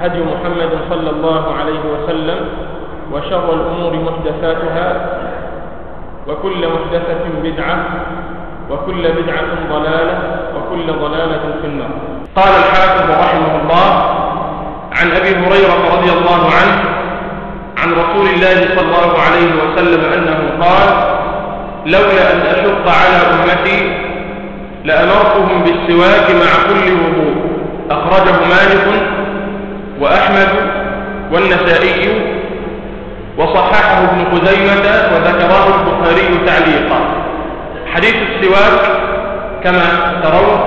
هدي محمد صلى الله عليه وسلم وشر الأمور محدثاتها وكل محدثة بدعة وكل بدعة ضلالة وكل ضلالة في النار. قال الحافظ رحمه الله عن أبي هريرة رضي الله عنه عن رسول الله صلى الله عليه وسلم أنه قال لولا أن أشق على أمتي لأمرتهم بالسواك مع كل وضوء. أخرجه مالك وأحمد والنسائي وصححه ابن خزيمة وذكره البخاري تعليقا. حديث السواك كما ترون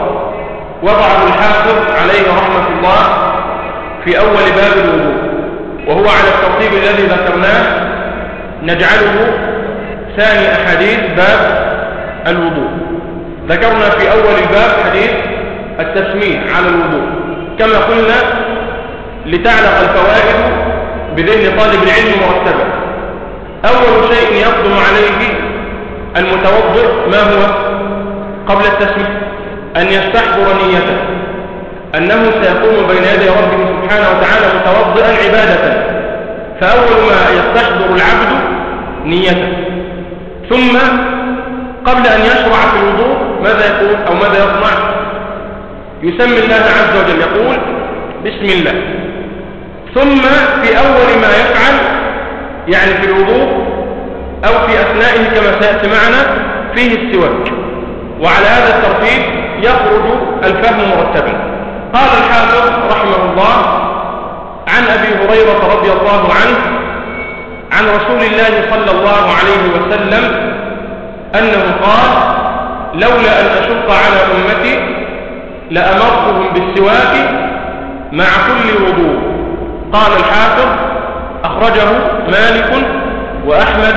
وضعه الحافظ عليه رحمة الله في أول باب الوضوء وهو على الترتيب الذي ذكرناه. نجعله ثاني أحاديث باب الوضوء. ذكرنا في أول الباب حديث التسميع على الوضوء. كما قلنا لتعلق الفوائد بذهن طالب العلم مرتبا أول شيء يقدم عليه المتوضئ ما هو؟ قبل التسميع أن يستحضر نيته. أنه سيقوم بين يدي ربه سبحانه وتعالى متوضئا عبادة. فأول ما يستحضر العبد نيته. ثم قبل أن يشرع في الوضوء ماذا يقول أو ماذا يصنع؟ يسمي الله عز وجل. يقول بسم الله. ثم في أول ما يفعل يعني في الوضوء أو في أثنائه كما سيأتي معنا فيه السواك. وعلى هذا الترتيب يخرج الفهم مرتبا. قال الحافظ رحمه الله عن أبي هريرة رضي الله عنه عن رسول الله صلى الله عليه وسلم أنه قال لولا أن أشق على أمتي لأمرتهم بالسواك مع كل وضوء. قال الحافظ أخرجه مالك وأحمد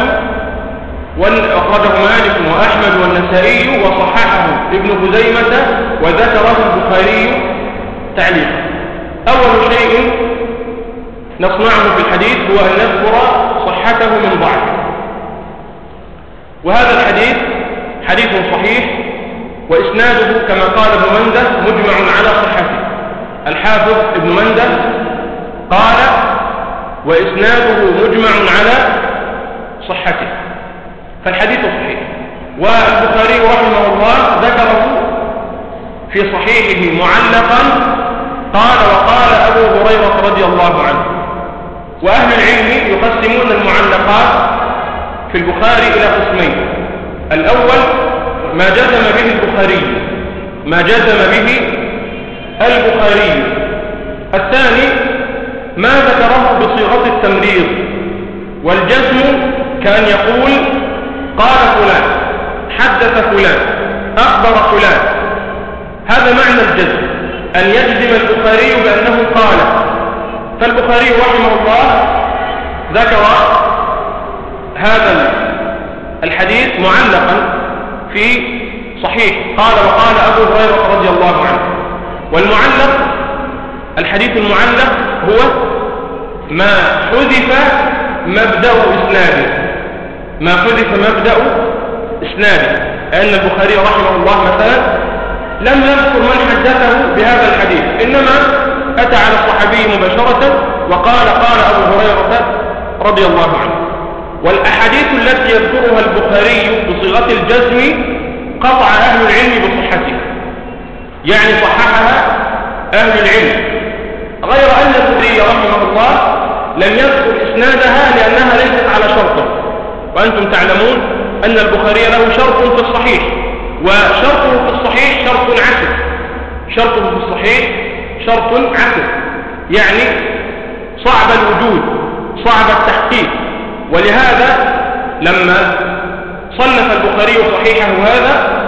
أخرجه مالك وأحمد والنسائي وصححه ابن خزيمة وذكره البخاري تعليقا. أول شيء نصنعه في الحديث هو أن نذكر صحته من ضعفه وهذا الحديث حديث صحيح وإسناده كما قال ابن مندة مجمع على صحته. الحافظ ابن مندة قال وإسناده مجمع على صحته. فالحديث صحيح. والبخاري رحمه الله ذكره في صحيحه معلقا قال وقال أبو هريرة رضي الله عنه. وأهل العلم يقسمون المعلقات في البخاري إلى قسمين. الأول ما جزم به البخاري ما جزم به البخاري. الثاني ما ذكره بصيغة التمريض. والجزم كأن يقول قال فلان حدث فلان أخبر فلان. هذا معنى الجزم. أن يجزم البخاري بأنه قال. فالبخاري رحمه الله ذكر هذا الحديث معلقا في صحيح. قال وقال أبو هريرة رضي الله عنه. والمعلق الحديث المعلق هو ما حذف مبدأ إسناده ما حذف مبدأ إسناده أن البخاري رحمه الله مثلا لم يذكر من حدثه بهذا الحديث. إنما أتى على الصحابي مباشرة وقال قال أبو هريرة رضي الله عنه. والأحاديث التي يذكرها البخاري بصيغة الجزم قطع أهل العلم بصحتها يعني صححها أهل العلم. غير أن البخاري رحمه الله لم يذكر إسنادها لأنها ليست على شرطه وأنتم تعلمون أن البخاري له شرط في الصحيح وشرطه في الصحيح شرط عسر شرطه في الصحيح شرط عسر يعني صعب الوجود صعب التحقيق. ولهذا لما صنف البخاري صحيحه هذا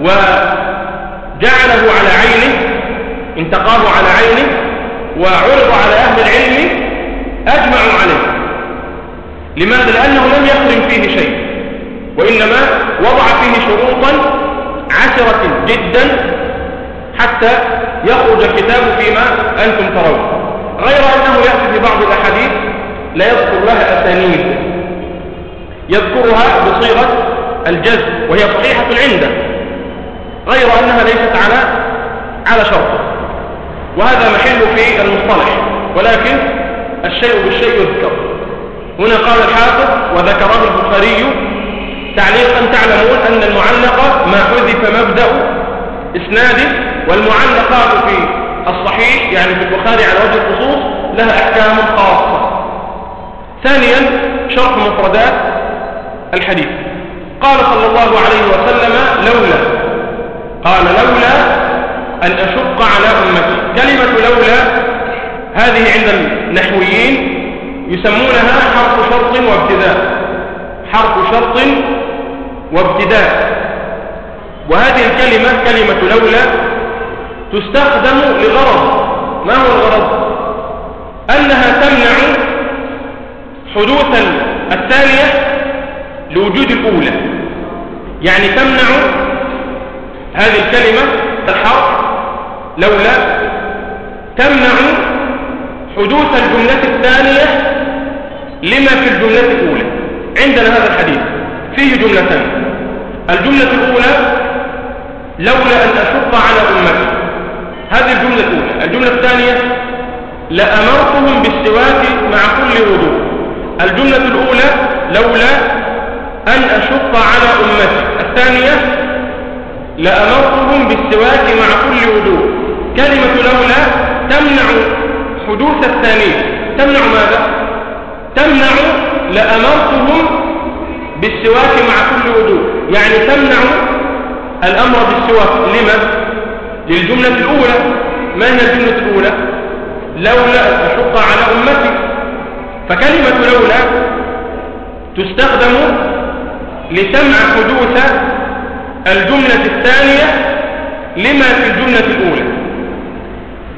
وجعله على عينه انتقاه على عينه وعرض على أهل العلم لماذا؟ لأنه لم يخرم فيه شيء. وإنما وضع فيه شروطا عسرة جدا حتى يخرج الكتاب فيما أنتم ترون. غير أنه يأتي في بعض الأحاديث لا يذكر لها أسانيد. يذكرها بصيغة الجزم وهي صحيحة عنده. غير أنها ليست على على شرطه وهذا محل في المصطلح ولكن الشيء بالشيء يذكر. هنا قال الحافظ وذكره البخاري تعليقا تعلمون أن المعلق ما حذف مبدأ إسناده والمعلقات في الصحيح يعني في البخاري على وجه الخصوص لها أحكام خاصة. ثانيا شرح مفردات الحديث. قال صلى الله عليه وسلم لولا قال لولا أن أشق على أمتي. كلمة لولا هذه عند النحويين يسمونها حرف شرط وابتداء. حرف شرط وابتداء. وهذه الكلمة كلمة لولا تستخدم لغرض. ما هو الغرض؟ أنها تمنع حدوث الثانية لوجود الأولى. يعني تمنع هذه الكلمة الحرف لولا تمنع حدوث الجملة الثانية لما في الجملة الأولى. عندنا هذا الحديث. فيه جملتان الجملة الأولى لولا أن أشق على أمتي. هذه الجملة الأولى. الجملة الثانية لأمرتهم بالسواك مع كل وضوء. الجملة الأولى لولا أن أشق على أمتي. الثانية لأمرتهم بالسواك مع كل وضوء. كلمة لولا تمنع حدوث الثانية. تمنع ماذا؟ تمنع لأمرتهم بالسواك مع كل وضوء يعني تمنع الأمر بالسواك. لما؟ للجملة الأولى. ما هي الجملة الأولى؟ لولا أشق على أمتي فكلمة لولا تستخدم لتمنع حدوث الجملة الثانية لما في الجملة الأولى.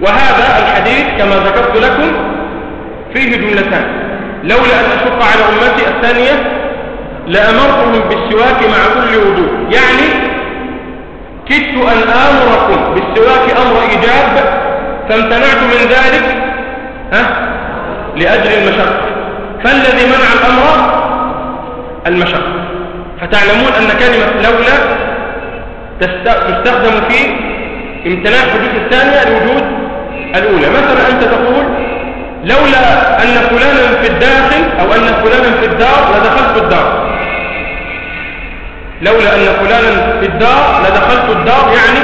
وهذا الحديث كما ذكرت لكم فيه جملتان. لولا أن أشق على أمتي الثانية لأمرتهم بالسواك مع كل وضوء يعني كدت أن آمركم بالسواك أمر إيجاب فامتنعت من ذلك ها؟ لأجل المشقة. فالذي منع الأمر المشقة. فتعلمون أن كلمة لولا تستخدم في امتناع حدوث الثانية لوجود الأولى. مثلا أنت تقول لولا أن فلانا في الداخل أو أن فلانا في الدار لدخلت الدار. لولا أن فلانا في الدار لدخلت الدار يعني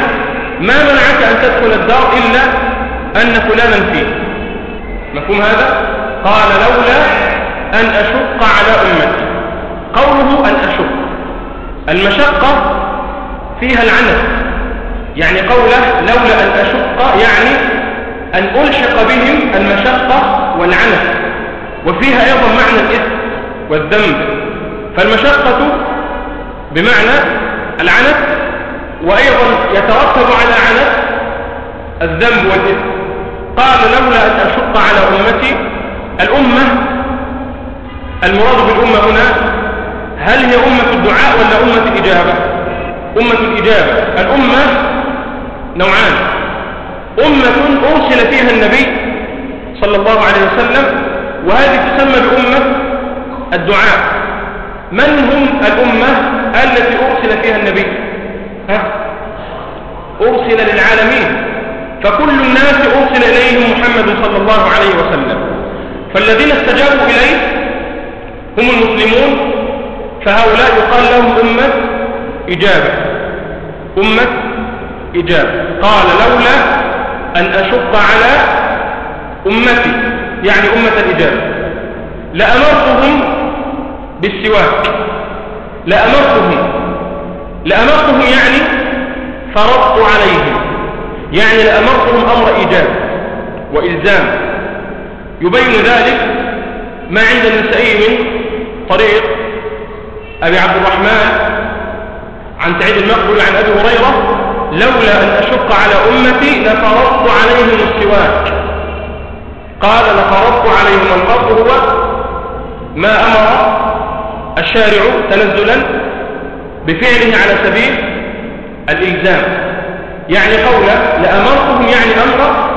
ما منعك أن تدخل الدار إلا أن فلانا فيه. مفهوم هذا؟ قال لولا أن أشق على أمتي. قوله أن أشق. المشقة فيها العنف. يعني قوله لولا أن أشق يعني أن ألحق بهم المشقة والعنف وفيها أيضا معنى الإثم والذنب. فالمشقة بمعنى العنف وأيضا يترتب على عنف الذنب والإثم. قال لولا أن أشق على أمتي الأمة المراد بالأمة هنا هل هي أمة الدعاء ولا أمة الإجابة؟ أمة الإجابة. الأمة نوعان. أمة أرسل فيها النبي صلى الله عليه وسلم وهذه تسمى بأمة الدعاء. من هم الأمة التي أرسل فيها النبي؟ ها؟ أرسل للعالمين. فكل الناس أرسل إليهم محمد صلى الله عليه وسلم. فالذين استجابوا إليه هم المسلمون. فهؤلاء يقال لهم أمة إجابة. أمة إجابة. قال لولا أن أشق على أمتي يعني أمة الإجابة لأمرتهم بالسواك. لأمرتهم. لأمرتهم يعني فرضت عليهم. يعني لأمرتهم أمر إيجاب وإلزام. يبين ذلك ما عند النسائي من طريق أبي عبد الرحمن عن سعيد المقبول عن أبي هريرة لولا أن أشق على أمتي لفرضت عليهم السواك. قال لفرضت عليهم الفرض هو ما أمر الشارع تنزلا بفعله على سبيل الإلزام. يعني قوله لأمرتهم يعني أمر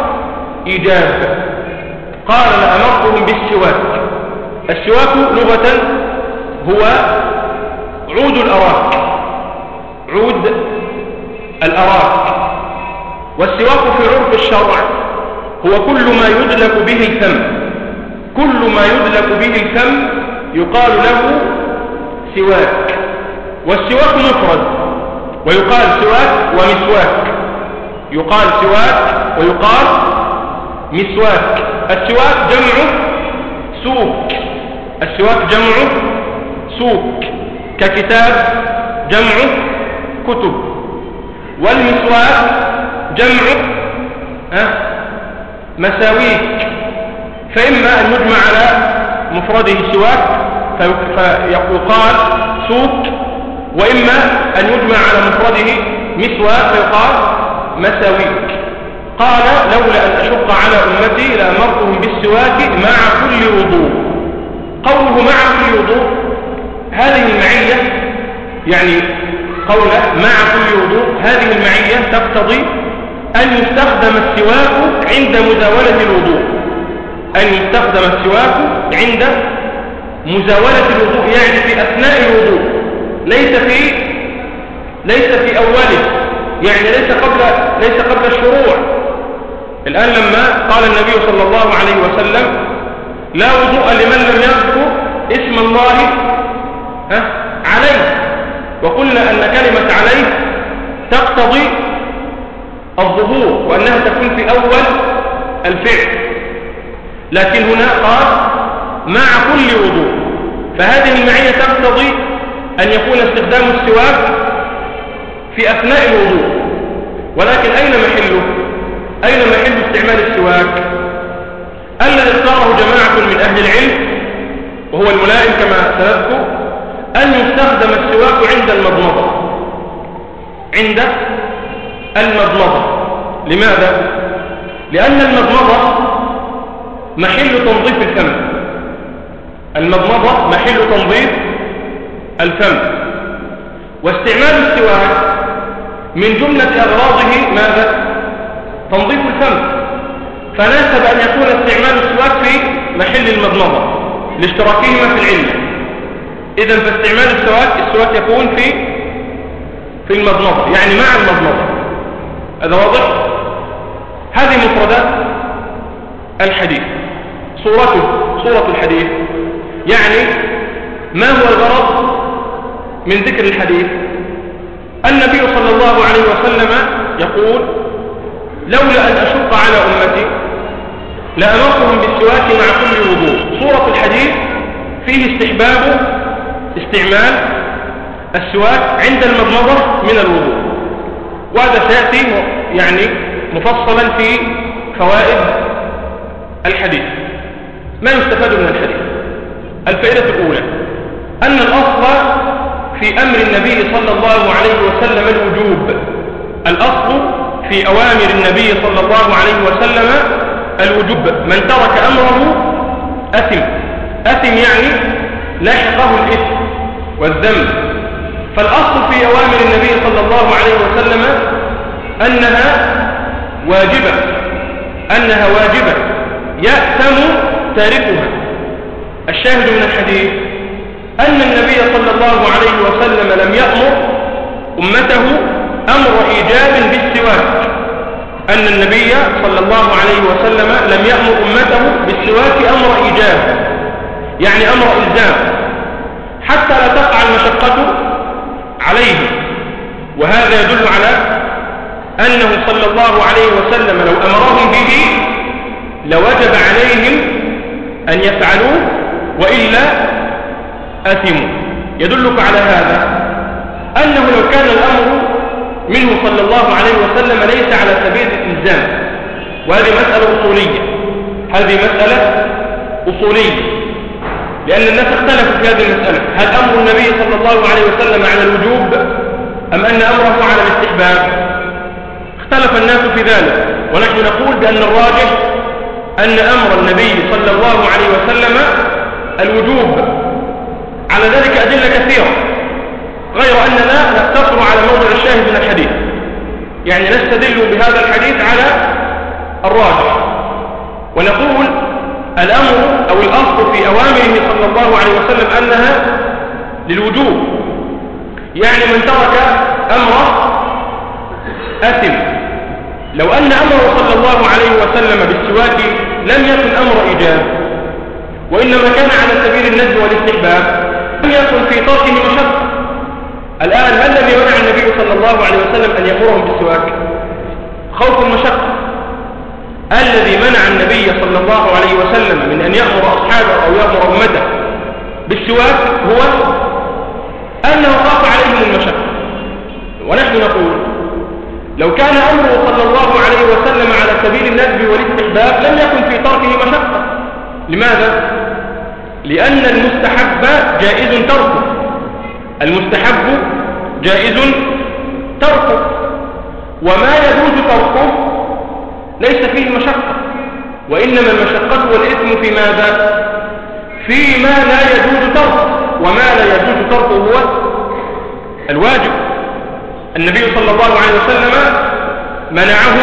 إيجاب قال لأمرتهم بالسواك. السواك لغة هو عود الأراك. عود الأراك والسواك في عرف الشرع هو كل ما يدلك به الفم. كل ما يدلك به الفم يقال له سواك. والسواك مفرد ويقال سواك ومسواك. يقال سواك ويقال مسواك. السواك جمع سوك السواك جمع سوك ككتاب جمع كتب. والمسواك جمع مساويك. فإما أن يجمع على مفرده سواك فيقال سوك وإما أن يجمع على مفرده مسواك فيقال مساويك. قال لولا أن أشق على أمتي لأمرتهم بالسواك مع كل وضوء. قوله مع كل وضوء هذه المعية يعني قوله مع كل وضوء. هذه المعية تقتضي أن يستخدم السواك عند مزاولة الوضوء. أن يستخدم السواك عند مزاولة الوضوء يعني في أثناء الوضوء. ليس في ليس في أوله يعني ليس قبل ليس قبل الشروع. الآن لما قال النبي صلى الله عليه وسلم لا وضوء لمن لم يذكر اسم الله ها عليه. وقلنا أن كلمة عليه تقتضي الظهور وأنها تكون في أول الفعل. لكن هنا قال مع كل وضوء. فهذه المعية تقتضي أن يكون استخدام السواك في أثناء الوضوء. ولكن أين محله أين محل استعمال السواك؟ الذي اختاره جماعة من أهل العلم وهو الملائم كما سنذكر أن يستخدم السواك عند المضمضة. عند المضمضة. لماذا؟ لأن المضمضة محل تنظيف الفم. المضمضة محل تنظيف الفم. واستعمال السواك من جملة أغراضه ماذا؟ تنظيف الفم. فناسب أن يكون استعمال السواك في محل المضمضة. لاشتراكهما في العلة إذا فاستعمال السواك السواك يكون في في المضمضة يعني مع المضمضة. هذا واضح؟ هذه مفردات الحديث. صورته صورة الحديث. يعني ما هو الغرض من ذكر الحديث؟ النبي صلى الله عليه وسلم يقول لولا أن أشق على أمتي لأمرتهم بالسواك مع كل وضوء. صورة الحديث فيه استحباب استعمال السواك عند المضمضة من الوضوء. وهذا سيأتي يعني مفصلا في فوائد الحديث. ما يستفاد من الحديث؟ الفائدة الأولى أن الأصل في أمر النبي صلى الله عليه وسلم الوجوب. الأصل في أوامر النبي صلى الله عليه وسلم الوجوب. من ترك أمره أثم. أثم يعني لاحقه الإثم. والذنب فالأصل في أوامر النبي صلى الله عليه وسلم أنها واجبة أنها واجبة. يأثم تاركها. الشاهد من الحديث أن النبي صلى الله عليه وسلم لم يأمر أمته أمر إيجاب بالسواك. أن النبي صلى الله عليه وسلم لم يأمر أمته بالسواك أمر إيجاب يعني أمر إلزام. حتى لا تقع المشقة عليه. وهذا يدل على أنه صلى الله عليه وسلم لو أمرهم به لوجب عليهم أن يفعلوه وإلا أثموا. يدلك على هذا أنه لو كان الأمر منه صلى الله عليه وسلم ليس على سبيل الإلزام. وهذه مسألة أصولية. هذه مسألة أصولية. لأن الناس اختلفوا في هذه المسألة. هل أمر النبي صلى الله عليه وسلم على الوجوب أم أن أمره على الاستحباب؟ اختلف الناس في ذلك. ونحن نقول بأن الراجح أن أمر النبي صلى الله عليه وسلم الوجوب. على ذلك أدلة كثيرة. غير أننا نقتصر على موضع الشاهد من الحديث. يعني نستدل بهذا الحديث على الراجح. ونقول الأمر أو الأصل في أوامره صلى الله عليه وسلم أنها للوجوب. يعني من ترك أمره أثم. لو أن أمره صلى الله عليه وسلم بالسواك لم يكن أمر إيجاب وإنما كان على سبيل الندب والاستحباب لم يكن في تركه مشقة. الآن ما الذي منع النبي صلى الله عليه وسلم أن يأمرهم بالسواك؟ خوف المشقة الذي منع النبي صلى الله عليه وسلم من أن يأمر أصحابه أو يأمر أمته بالسواك هو أنه خاف عليهم المشقة. ونحن نقول لو كان أمره صلى الله عليه وسلم على سبيل الندب والاستحباب لم يكن في تركه مشقة. لماذا؟ لأن المستحب جائز تركه. المستحب جائز تركه. وما يجوز تركه ليس فيه مشقة وإنما المشقة والإثم في ماذا؟ فيما لا يجوز تركه وما لا يجوز تركه هو الواجب النبي صلى الله عليه وسلم منعه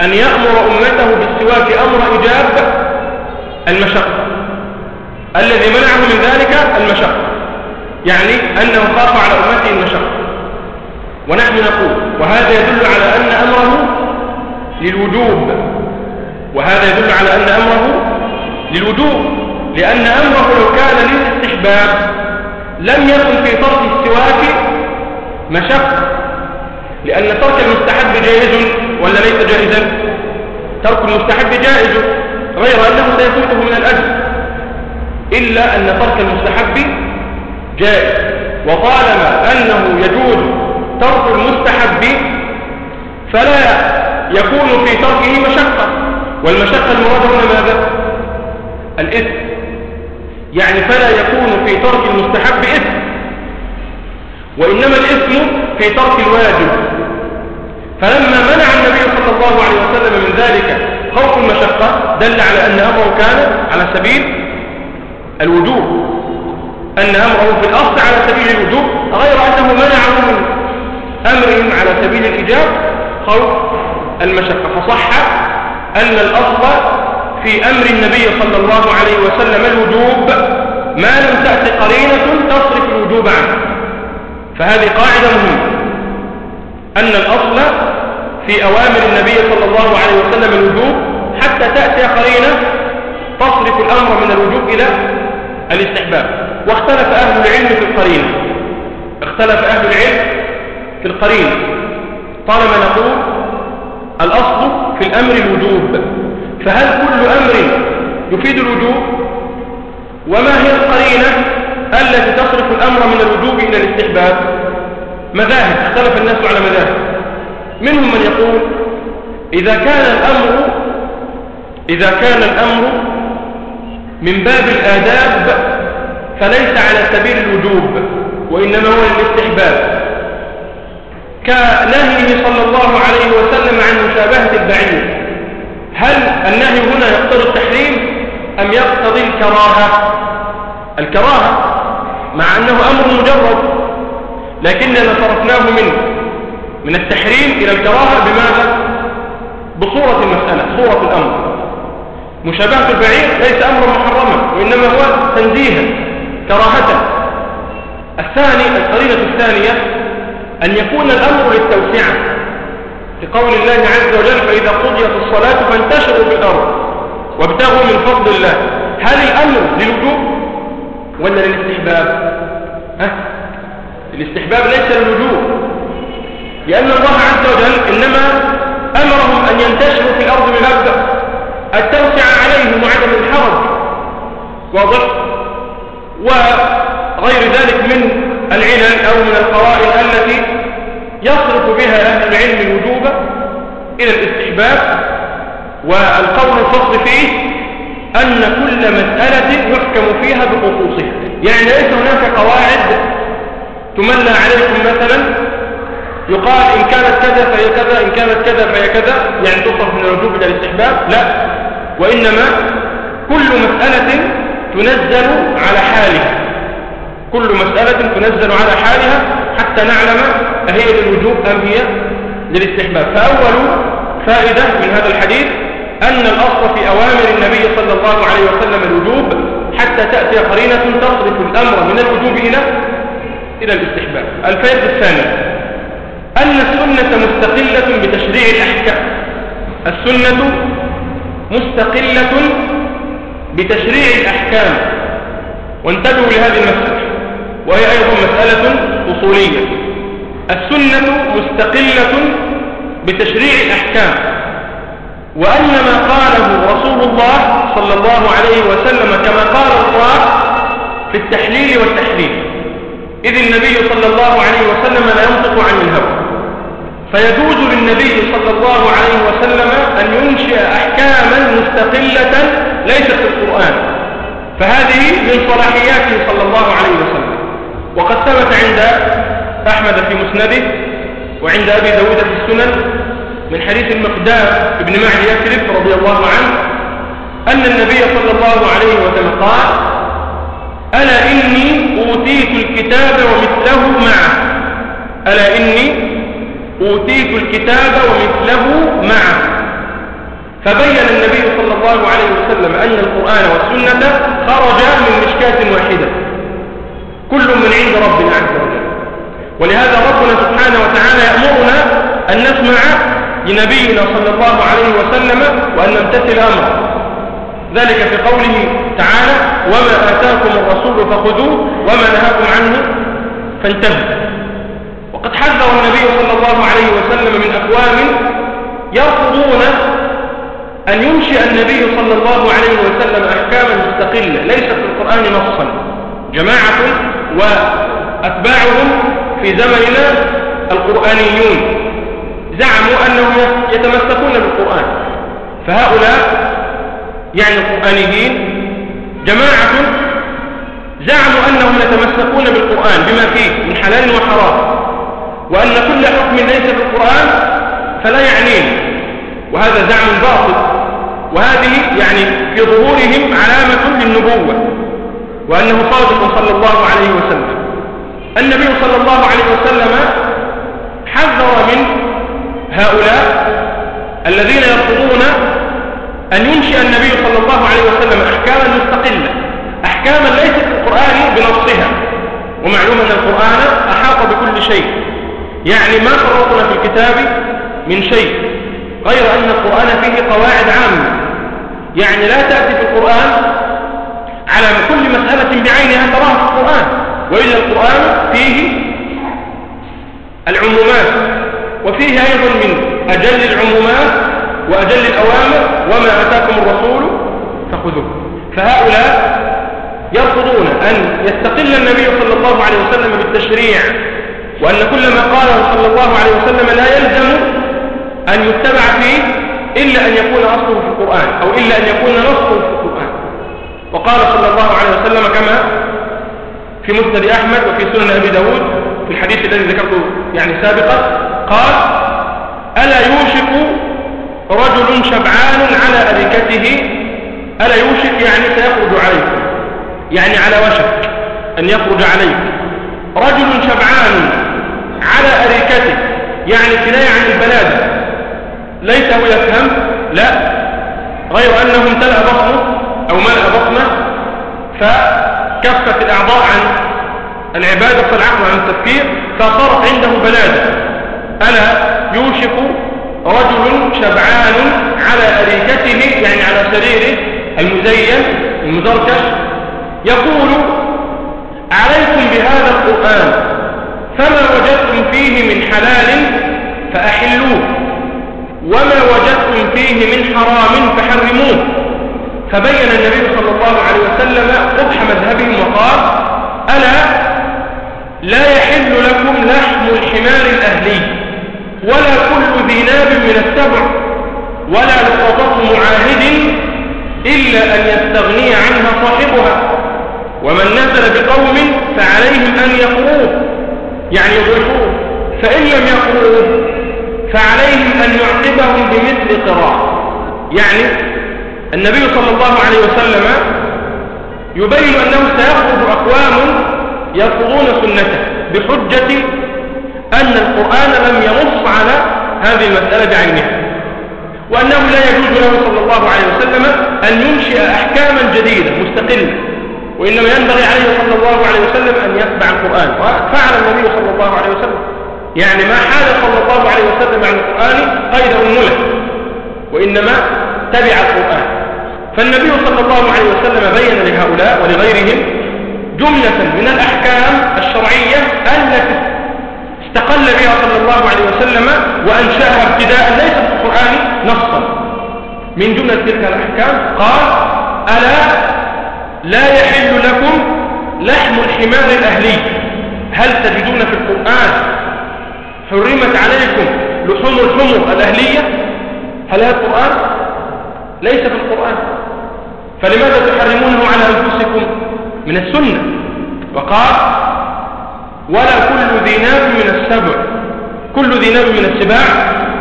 أن يأمر أمته بالسواك أمر إجاب المشقة الذي منعه من ذلك المشقة يعني أنه خاف على أمته المشقة ونحن نقول وهذا يدل على أن أمره للوجوب وهذا يدل على أن أمره للوجوب لأن أمره لو كان للاستحباب لم يكن في ترك السواك مشقة لأن ترك المستحب جائز ولا ليس جائزا؟ ترك المستحب جائز غير أنه سيفوته من الأجر إلا أن ترك المستحب جائز. وطالما أنه يجوز ترك المستحب فلا يكون في تركه مشقة. والمشقة المراد هنا ماذا؟ الإثم. يعني فلا يكون في ترك المستحب إثم. وإنما الإثم في ترك الواجب. فلما منع النبي صلى الله عليه وسلم من ذلك خوف المشقة دل على أن أمره كان على سبيل الوجوب. أن أمره في الأصل على سبيل الوجوب غير أنه منعه من أمرهم على سبيل الإجاب خوف المشقة. فصح أن الأصل في أمر النبي صلى الله عليه وسلم الوجوب ما لم تأتي قرينة تصرف الوجوب عنه. فهذه قاعدة مهمة. أن الأصل في أوامر النبي صلى الله عليه وسلم الوجوب حتى تأتي قرينة تصرف الأمر من الوجوب إلى الاستحباب. واختلف أهل العلم في القرينة. اختلف أهل العلم في القرينة. طالما نقول الأصل في الأمر الوجوب. فهل كل أمر يفيد الوجوب؟ وما هي القرينة التي تصرف الأمر من الوجوب إلى الاستحباب؟ مذاهب اختلف الناس على مذاهب. منهم من يقول إذا كان الأمر إذا كان الأمر من باب الآداب فليس على سبيل الوجوب وإنما هو الاستحباب كنهيه صلى الله عليه وسلم عن مشابهة البعير. هل النهي هنا يقتضي التحريم أم يقتضي الكراهة؟ الكراهة مع أنه أمر مجرد لكننا صرفناه منه من التحريم إلى الكراهة. بماذا؟ بصورة المسألة صورة الأمر. مشابهة البعير ليس أمر محرما وإنما هو تنزيها كراهة. الثاني القرينة الثانية أن يكون الأمر للتوسعة. لقول الله عز وجل فإذا قضيت الصلاة فانتشروا في الأرض وابتغوا من فضل الله. هل الأمر للوجوب ولا للاستحباب؟ ها؟ الاستحباب ليس للوجوب. لأن الله عز وجل إنما أمرهم أن ينتشروا في الأرض بمبدأ التوسع عليهم وعدم الحرج. واضح؟ وغير ذلك من العلل أو من القرائن التي يصرف بها أهل العلم الوجوب إلى الاستحباب والقول الفصل فيه أن كل مسألة يحكم فيها بخصوصها. يعني ليس هناك قواعد تملى عليكم مثلا يقال إن كانت كذا فهي كذا إن كانت كذا فهي كذا يعني تصرف من الوجوب إلى الاستحباب. لا وإنما كل مسألة تنزل على حالها. كل مسألة تنزل على حالها حتى نعلم أهي للوجوب أم هي للاستحباب. فأول فائدة من هذا الحديث أن الأصل في أوامر النبي صلى الله عليه وسلم الوجوب حتى تأتي قرينة تصرف الأمر من الوجوب إلى إلى الاستحباب. الفائدة الثانية أن السنة مستقلة بتشريع الأحكام. السنة مستقلة بتشريع الأحكام. وانتبهوا لهذه المسألة. وهي أيضا مسألة أصولية. السنة مستقلة بتشريع الأحكام. وأن ما قاله رسول الله صلى الله عليه وسلم كما قال الله في التحليل والتحليل. إذ النبي صلى الله عليه وسلم لا ينطق عن الهوى. فيجوز للنبي صلى الله عليه وسلم أن ينشئ أحكاما مستقلة ليست في القرآن. فهذه من صلاحياته صلى الله عليه وسلم. وقد ثبت عند أحمد في مسنده وعند أبي داود في السنن من حديث المقدام ابن معدي يكرب رضي الله عنه أن النبي صلى الله عليه وسلم قال ألا إني أوتيت الكتاب ومثله معه. ألا إني أوتيت الكتاب ومثله معه. فبين النبي صلى الله عليه وسلم أن القرآن والسنة خرجا من مشكاة واحدة. كل من عند ربنا عز وجل. ولهذا ربنا سبحانه وتعالى يأمرنا أن نسمع لنبينا صلى الله عليه وسلم وأن نمتثل أمره. ذلك في قوله تعالى وما آتاكم الرسول فخذوه وما نهاكم عنه فانتهوا. وقد حذر النبي صلى الله عليه وسلم من أقوام يرفضون أن ينشئ النبي صلى الله عليه وسلم أحكاما مستقلة ليست في القرآن نصا. جماعة وأتباعهم في زمننا القرآنيون. زعموا أنهم يتمسكون بالقرآن. فهؤلاء يعني القرآنيين جماعة زعموا أنهم يتمسكون بالقرآن بما فيه من حلال وحرام وأن كل حكم ليس في القرآن فلا يعنيه. وهذا زعم باطل. وهذه يعني في ظهورهم علامة للنبوة. وأنه صادق صلى الله عليه وسلم. النبي صلى الله عليه وسلم حذر من هؤلاء الذين يرفضون أن ينشئ النبي صلى الله عليه وسلم أحكاما مستقلة أحكاما ليست في القرآن بنصها. ومعلوم أن القرآن أحاط بكل شيء. يعني ما فرطنا في الكتاب من شيء غير أن القرآن فيه قواعد عامة. يعني لا تأتي في القرآن على كل مسألة بعينها تراها في القرآن. وإلا القرآن فيه العمومات وفيه أيضا من أجل العمومات وأجل الأوامر وما أتاكم الرسول فخذوه. فهؤلاء يرفضون أن يستقل النبي صلى الله عليه وسلم بالتشريع وأن كل ما قاله صلى الله عليه وسلم لا يلزم أن يتبع فيه إلا أن يكون أصله في القرآن أو إلا أن يكون نصه في وقال صلى الله عليه وسلم كما في مسند أحمد وفي سنن أبي داود في الحديث الذي ذكرته يعني سابقا قال ألا يوشك رجل شبعان على أريكته ألا يوشك يعني سيخرج عليكم يعني على وشك أن يخرج عليكم رجل شبعان على أريكته يعني كناية عن البلاد ليس هو يفهم لا غير أنه امتلأ بطنه أو ملأ بطنه فكفت الأعضاء عن العبادة والعقل عن التفكير فصارت عنده بلاد ألا يوشك رجل شبعان على أريكته يعني على سريره المزين المزركش يقول عليكم بهذا القرآن فما وجدتم فيه من حلال فأحلوه وما وجدتم فيه من حرام فحرموه. فبين النبي صلى الله عليه وسلم قبح مذهبهم وقال ألا لا يحل لكم لحم الحمار الأهلي ولا كل ذي ناب من السبع ولا لقطة معاهد إلا أن يستغني عنها صاحبها ومن نزل بقوم فعليهم أن يقروه. يعني يضيفوه. فإن لم يقروه فعليهم أن يعقبهم بمثل قراء يعني النبي صلى الله عليه وسلم يبين أنه سيخرج أقوام يرفضون سنته بحجة أن القرآن لم ينص على هذه المسألة بعينها وأنه لا يجوز له صلى الله عليه وسلم أن ينشئ أحكاما جديدة مستقلة وإنما ينبغي عليه صلى الله عليه وسلم أن يتبع القرآن وفعل النبي صلى الله عليه وسلم. يعني ما حال صلى الله عليه وسلم عن القرآن قيد أمله وإنما تبع القرآن. فالنبي صلى الله عليه وسلم بين لهؤلاء ولغيرهم جملة من الأحكام الشرعية التي استقل بها صلى الله عليه وسلم وأنشأها ابتداء ليس في القرآن نصا. من جملة تلك الأحكام قال ألا لا يحل لكم لحم الحمار الأهلي. هل تجدون في القرآن حرمت عليكم لحوم الحمر الأهلية؟ هل هذا القرآن؟ ليس في القرآن. فلماذا تحرمونه على أنفسكم من السنة؟ وقال ولا كل ذي ناب من السبع. كل ذي ناب من السباع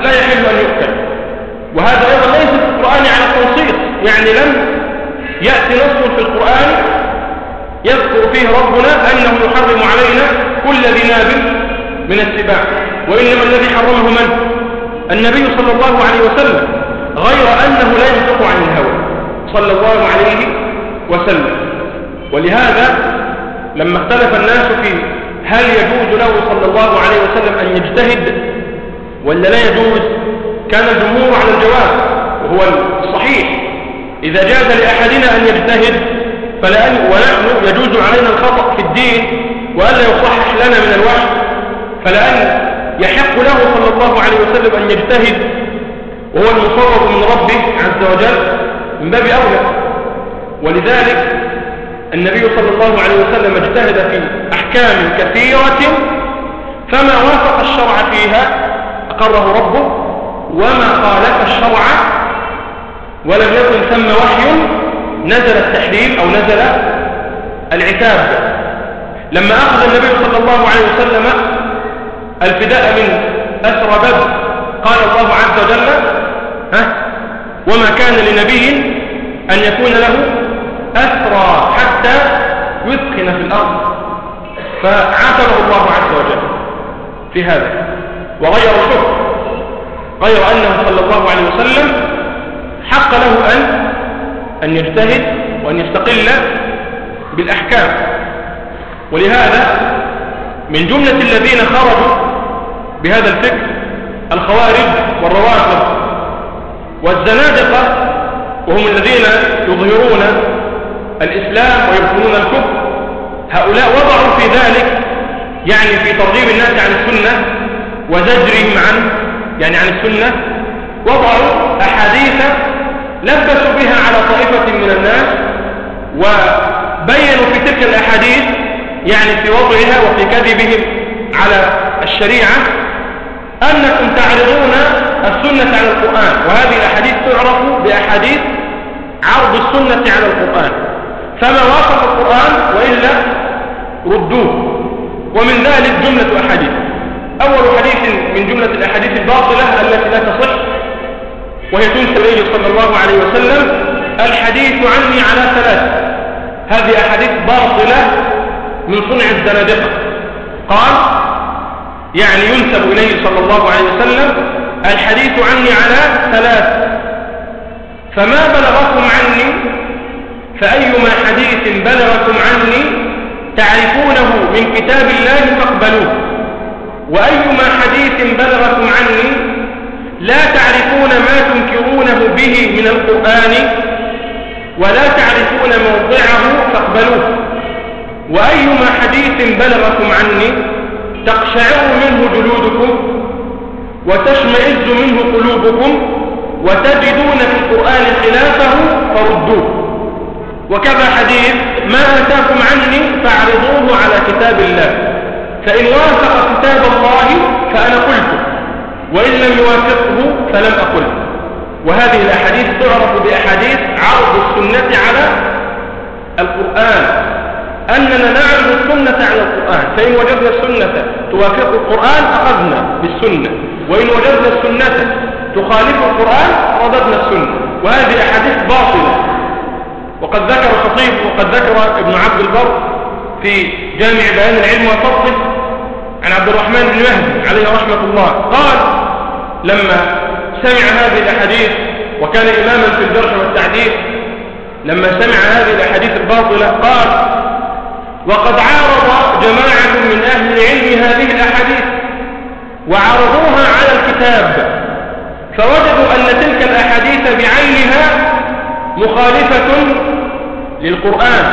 لا يحل أن يؤكل. وهذا أيضا ليس في القرآن على التنصيص يعني لم يأتي نص في القرآن يذكر فيه ربنا أنه يحرم علينا كل ذي ناب من السباع. وإنما الذي حرمه من؟ النبي صلى الله عليه وسلم غير أنه لا ينطق عن الهوى. صلى الله عليه وسلم. ولهذا لما اختلف الناس في هل يجوز له صلى الله عليه وسلم أن يجتهد ولا لا يجوز كان الجمهور على الجواب وهو الصحيح. إذا جاز لأحدنا أن يجتهد فلأن ونحن يجوز علينا الخطأ في الدين وألا يصحح لنا من الوحي فلأن يحق له صلى الله عليه وسلم أن يجتهد وهو المصرف من ربه عز وجل. من باب أولى. ولذلك النبي صلى الله عليه وسلم اجتهد في أحكام كثيرة فما وافق الشرع فيها أقره ربه وما خالف الشرع ولم يكن ثم وحي نزل التحريم أو نزل العتاب. لما أخذ النبي صلى الله عليه وسلم الفداء من أسر بدر قال الله عز وجل ها؟ وما كان لنبي أن يكون له أسرى حتى يثخن في الأرض. فعاتبه الله عز وجل في هذا. وغير الحكم غير أنه صلى الله عليه وسلم حق له أن أن يجتهد وأن يستقل بالأحكام. ولهذا من جملة الذين خرجوا بهذا الفكر الخوارج والروافض والزنادقة وهم الذين يظهرون الإسلام ويبطلون الكفر. هؤلاء وضعوا في ذلك يعني في ترغيب الناس عن السنة وزجرهم عن يعني عن السنة. وضعوا أحاديث لبسوا بها على طائفة من الناس وبينوا في تلك الأحاديث يعني في وضعها وفي كذبهم على الشريعة أنكم تعرضون السنة على القرآن. وهذه الأحاديث تعرف بأحاديث عرض السنة على القرآن. فما وافق القرآن وإلا ردوه. ومن ذلك جملة أحاديث. أول حديث من جملة الأحاديث الباطلة التي لا تصح وهي تنسى إليه صلى الله عليه وسلم الحديث عني على ثلاث. هذه أحاديث باطلة من صنع الزنادقة. قال يعني ينسب إليه صلى الله عليه وسلم الحديث عني على ثلاث. فما بلغكم عني فأيما حديث بلغكم عني تعرفونه من كتاب الله فاقبلوه. وأيما حديث بلغكم عني لا تعرفون ما تنكرونه به من القرآن ولا تعرفون موضعه فاقبلوه. وأيما حديث بلغكم عني تقشعر منه جلودكم وتشمئز منه قلوبكم وتجدون في القرآن خلافه فردوه. وكذا حديث ما أتاكم عني فاعرضوه على كتاب الله. فإن وافق كتاب الله فأنا قلت وإن لم يوافقه فلم أقل وهذه الأحاديث تعرف بأحاديث عرض السنة على القرآن. أننا نعرض السنة على القرآن. فإن وجدنا السنة توافق القرآن أخذنا بالسنة. وإن وجدنا السنة تخالف القرآن رددنا السنة. وهذه أحاديث باطلة. وقد ذكر الخطيب وقد ذكر ابن عبد البر في جامع بيان العلم وفضله عن عبد الرحمن بن مهدي عليه رحمة الله. قال لما سمع هذه الأحاديث وكان إماما في الجرح والتعديل لما سمع هذه الأحاديث الباطلة قال وقد عارض جماعة من أهل العلم هذه الأحاديث وعرضوها على الكتاب. فوجدوا أن تلك الأحاديث بعينها مخالفة للقرآن.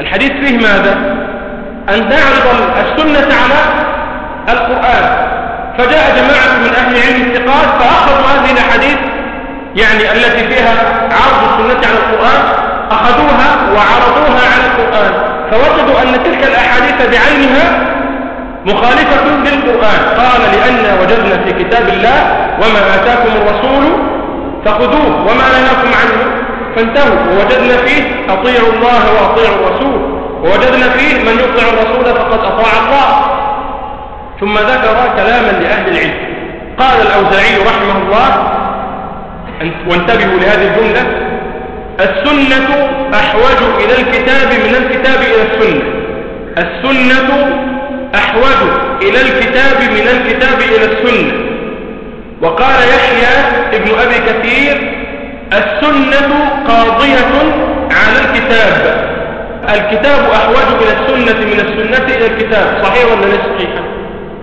الحديث فيه ماذا؟ أن نعرض السنة على القرآن. فجاء جماعة من أهل العلم الثقات فأخذوا هذه الأحاديث يعني التي فيها عرض السنة على القرآن أخذوها وعرضوها على القرآن. فوجدوا أن تلك الأحاديث بعينها مخالفة للقرآن. قال لأن وجدنا في كتاب الله وما آتاكم الرسول فخذوه وما نهاكم عنه فانتهوا. ووجدنا فيه أطيعوا الله وأطيعوا الرسول. ووجدنا فيه من يطيع الرسول فقد أطاع الله. ثم ذكر كلاما لأهل العلم. قال الأوزاعي رحمه الله وانتبهوا لهذه الجملة. السنة أحوج إلى الكتاب من الكتاب إلى السنة. السنة أحوج إلى الكتاب من الكتاب إلى السنة. وقال يحيى ابن أبي كثير السنة قاضية على الكتاب. الكتاب أحوج إلى السنة من السنة إلى الكتاب. صحيح ولا ليس صحيحا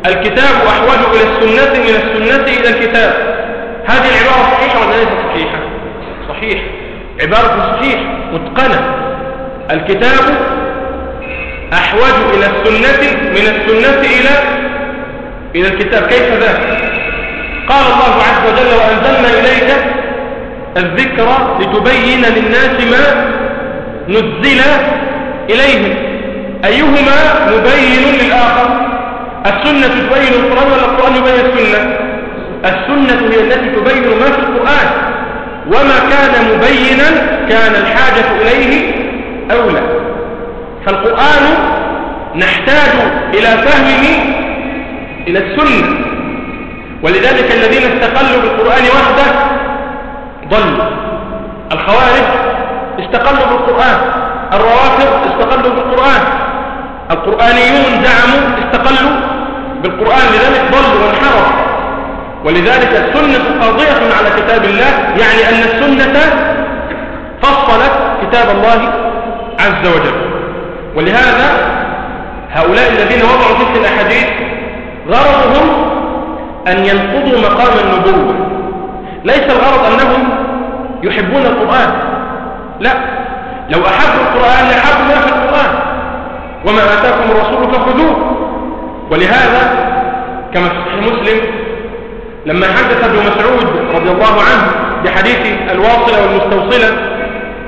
الكتاب أحوج إلى السنة من السنة إلى الكتاب. هذه العبارة صحيحة ولا ليست صحيحة؟ صحيح. عبارة صحيح متقنة. الكتاب أحوج إلى السنة من السنة إلى إلى الكتاب. كيف ذاك؟ قال الله عز وجل وأنزلنا إليك الذكر لتبين للناس ما نزل إليهم. أيهما مبين للآخر؟ السنة تبين القرآن ولا القرآن يبين السنة؟ السنة هي التي تبين ما في القرآن. وما كان مبينا كان الحاجة إليه أولى. فالقرآن نحتاج إلى فهمه إلى السنة. ولذلك الذين استقلوا بالقرآن وحده ضلوا الخوارج استقلوا بالقرآن الروافض استقلوا بالقرآن القرآنيون زعموا استقلوا بالقرآن لذلك ضلوا وانحرفوا ولذلك السنة قاضية على كتاب الله يعني أن السنة فصلت كتاب الله عز وجل. ولهذا هؤلاء الذين وضعوا تلك الأحاديث غرضهم أن ينقضوا مقام النبوة. ليس الغرض أنهم يحبون القرآن. لا. لو أحبوا القرآن لحبوا ما في القرآن. وما آتاكم الرسول فخذوه. ولهذا كما في صحيح مسلم لما حدث ابن مسعود رضي الله عنه بحديث الواصلة والمستوصلة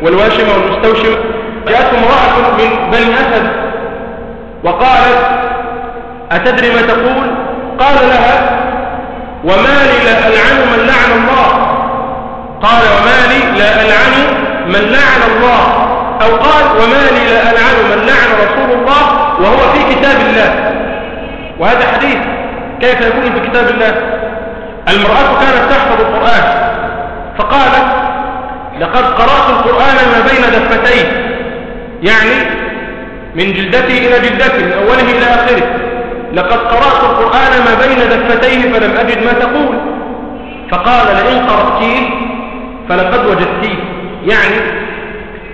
والواشمة والمستوشم جاءته امرأة من بني أسد وقالت أتدري ما تقول؟ قال لها وما لي لا ألعن من لعن الله. قال وما لي لا ألعن من لعن الله. أو قال وما لي لا ألعن من لعن رسول الله وهو في كتاب الله. وهذا حديث كيف يكون في كتاب الله؟ المرأة كانت تحفظ القرآن فقالت لقد قرأت القرآن ما بين دفتيه يعني من جلدته إلى جلدته من أوله إلى آخره. لقد قرأت القرآن ما بين دفتيه فلم أجد ما تقول. فقال لئن قرأتيه فلقد وجدتيه. يعني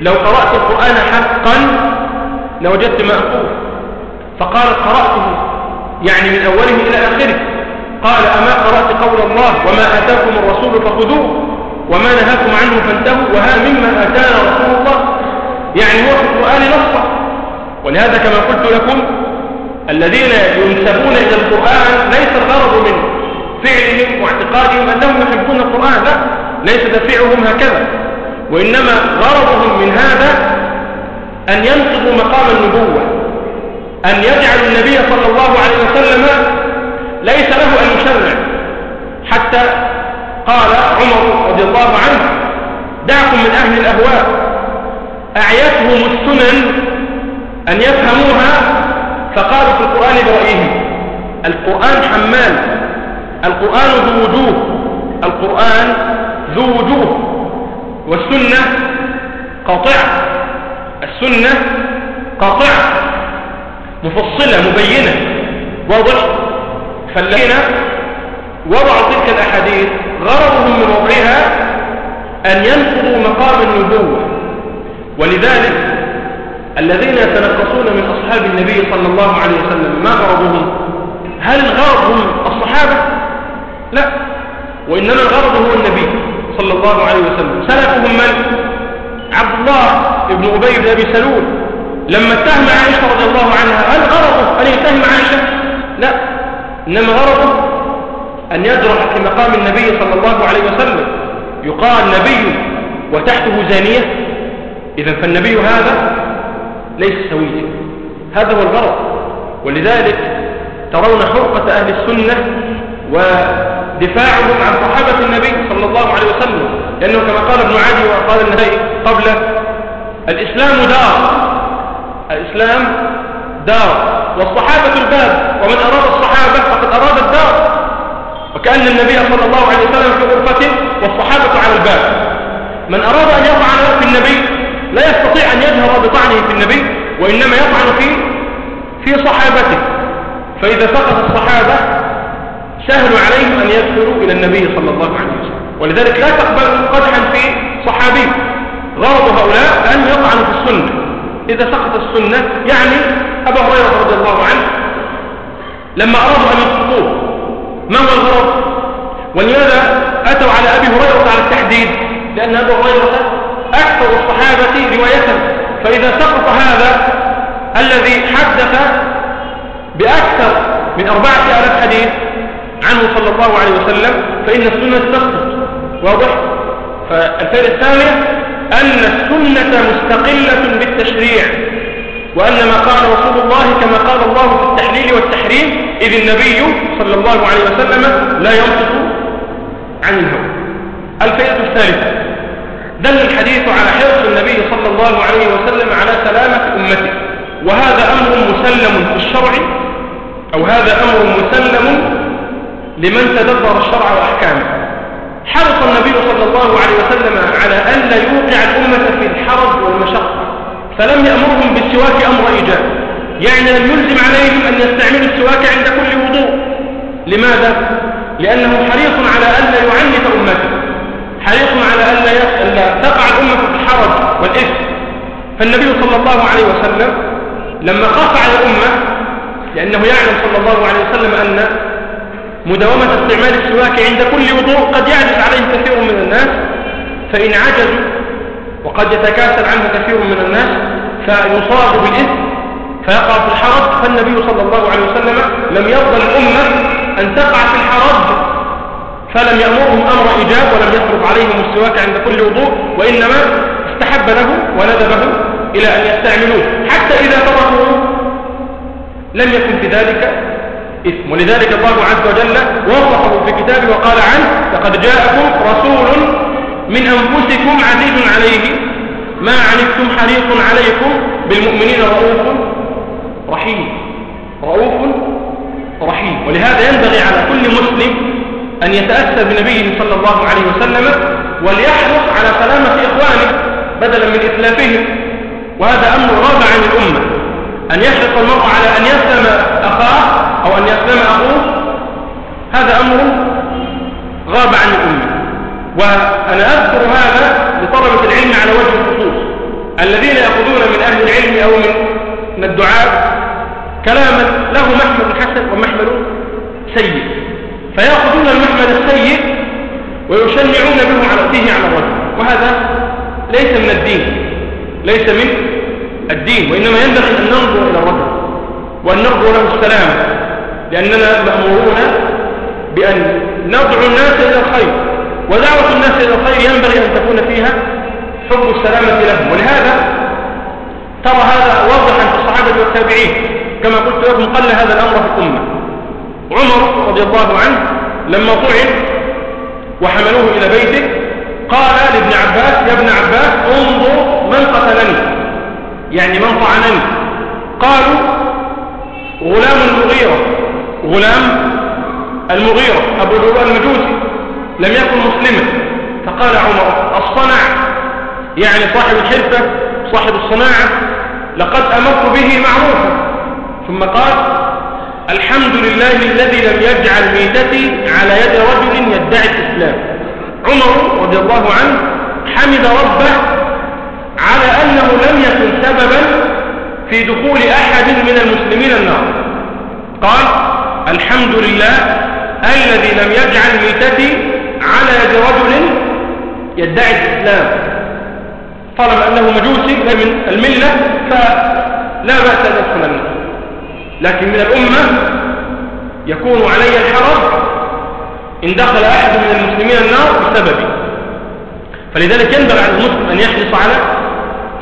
لو قرأت القرآن حقا لوجدت ما أقول. فقال قرأته. يعني من أوله إلى آخره. قال أما قرأت قول الله وما آتاكم الرسول فخذوه وما نهاكم عنه فانتهوا وها مما آتانا رسول الله يعني هو في القرآن نصا ولهذا كما قلت لكم الذين ينسبون إلى القرآن ليس الغرض من فعلهم واعتقادهم أنهم يحبون القرآن لا ليس دفعهم هكذا. وإنما غرضهم من هذا أن ينقضوا مقام النبوة أن يجعلوا النبي صلى الله عليه وسلم ليس له أن يشرع. حتى قال عمر رضي الله عنه دعكم من أهل الأهواء. أعيتهم السنن أن يفهموها فقالوا في القرآن برأيهم. القرآن حمال القرآن ذو وجوه القرآن ذو وجوه والسنة قاطعة السنة قاطعة مفصلة مبينة واضح فالذين وضعوا تلك الأحاديث غرضهم من وضعها أن ينقضوا مقام النبوة. ولذلك الذين يتنقصون من أصحاب النبي صلى الله عليه وسلم ما غرضهم؟ هل الغرض هم الصحابة؟ لا وإنما الغرض هو النبي صلى الله عليه وسلم. سلفهم من؟ عبد الله بن أبي بن أبي سلول. لما اتهم عائشة رضي الله عنها هل غرضه أن يتهم عائشة؟ لا إنما غرضه أن يجرح في مقام النبي صلى الله عليه وسلم. يقال نبي وتحته زانية. إذا فالنبي هذا ليس سويا. هذا هو الغرض. ولذلك ترون حرقة أهل السنة ودفاعهم عن صحابة النبي صلى الله عليه وسلم. لأنه كما قال ابن عدي وقال النبي قبل الإسلام دار. الإسلام دار. والصحابة الباب. ومن أراد الصحابة فقد أراد الدار. وكأن النبي صلى الله عليه وسلم في غرفته والصحابة على الباب. من أراد أن يطعن في النبي لا يستطيع أن يجهر بطعنه في النبي وإنما يطعن في في صحابته. فإذا فقد الصحابة سهل عليهم أن يدخلوا إلى النبي صلى الله عليه وسلم. ولذلك لا تقبل قدحا في صحابي. غرض هؤلاء أن يطعنوا في السنة. إذا سقط السنة يعني أبا هريرة رضي الله عنه لما أرادوا أن يسقطوه ما هو الغرض؟ ولماذا أتوا على أبي هريرة على التحديد لأن أبا هريرة أكثر الصحابة رواية فإذا سقط هذا الذي حدث بأكثر من أربعة آلاف حديث عنه صلى الله عليه وسلم فإن السنة تسقط واضح؟ فالفائدة الثانية أن السنة مستقلة بالتشريع وأن ما قال رسول الله كما قال الله في التحليل والتحريم إذ النبي صلى الله عليه وسلم لا ينطق عن الهوى الفائدة الثالثة دل الحديث على حرص النبي صلى الله عليه وسلم على سلامة أمته. وهذا أمر مسلم في الشرع أو هذا أمر مسلم لمن تدبر الشرع وأحكامه. حرص النبي صلى الله عليه وسلم على أن لا يوقع الأمة في الحرج والمشقة فلم يأمرهم بالسواك أمر إيجاب. يعني لم يلزم عليهم أن يستعملوا السواك عند كل وضوء. لماذا؟ لأنه حريص على أن لا يعنف أمته. حريص على أن تقع الأمة في الحرج والإثم. فالنبي صلى الله عليه وسلم لما خاف على الأمة لأنه يعلم صلى الله عليه وسلم أن مداومة استعمال السواك عند كل وضوء قد يعجز عليه كثير من الناس فإن عجزوا وقد يتكاسل عنه كثير من الناس فيصاب بالإثم فيقع في الحرج. فالنبي صلى الله عليه وسلم لم يرضى الأمة أن تقع في الحرج فلم يأمرهم أمر إيجاب ولم يفرض عليهم السواك عند كل وضوء وإنما استحب له وندبه إلى أن يستعملوه. حتى إذا تركوه لم يكن في ذلك إثم. ولذلك الله عز وجل وصفه في كتابه وقال عنه لقد جاءكم رسول من أنفسكم عزيز عليه. ما عنتم حريص عليكم بالمؤمنين رؤوف رحيم. رؤوف رحيم. ولهذا ينبغي على كل مسلم أن يتأسى بنبيه صلى الله عليه وسلم وليحرص على سلامة إخوانه بدلا من إتلافهم وهذا أمر غاب عن الأمة أن يحرص المرء على أن يسلم أخاه أو أن يسلم أخوه. هذا أمر غاب عن الأمة وأنا أذكر هذا لطلبة العلم على وجه الخصوص. الذين يأخذون من أهل العلم أو من الدعاء كلاما له محمل حسن ومحمل سيء. فيأخذون المحمل السيء ويشنعون به على فيه على الرجل. وهذا ليس من الدين ليس من الدين وإنما ينبغي أن ننظر إلى الرجل وأن نرجو له السلام لأننا مأمورون بأن ندعو الناس إلى الخير ودعوة الناس إلى الخير ينبغي أن تكون فيها حب السلامة لهم. ولهذا ترى هذا واضحا في الصحابة والتابعين كما قلت لكم قل هذا الأمر رضي الله عنه لما طعن وحملوه إلى بيته قال لابن عباس يا ابن عباس انظر من قتلني. يعني من طعنني. قالوا غلام المغيرة. غلام المغيرة أبو لؤلؤ المجوسي لم يكن مسلما. فقال عمر الصنع. يعني صاحب الحرفة صاحب الصناعة لقد أمر به معروفا. ثم قال الحمد لله الذي لم يجعل ميتتي على يد رجل يدعي الإسلام. عمر رضي الله عنه حمد ربه على أنه لم يكن سببا في دخول أحد من المسلمين النار. قال الحمد لله الذي لم يجعل ميتتي على يد رجل يدعي الإسلام. طالما أنه مجوسي من الملة فلا بأس أن يدخل النار لكن من الأمة يكون علي الحرج إن دخل أحد من المسلمين النار بسببي. فلذلك ينبغي على المسلم أن يحرص على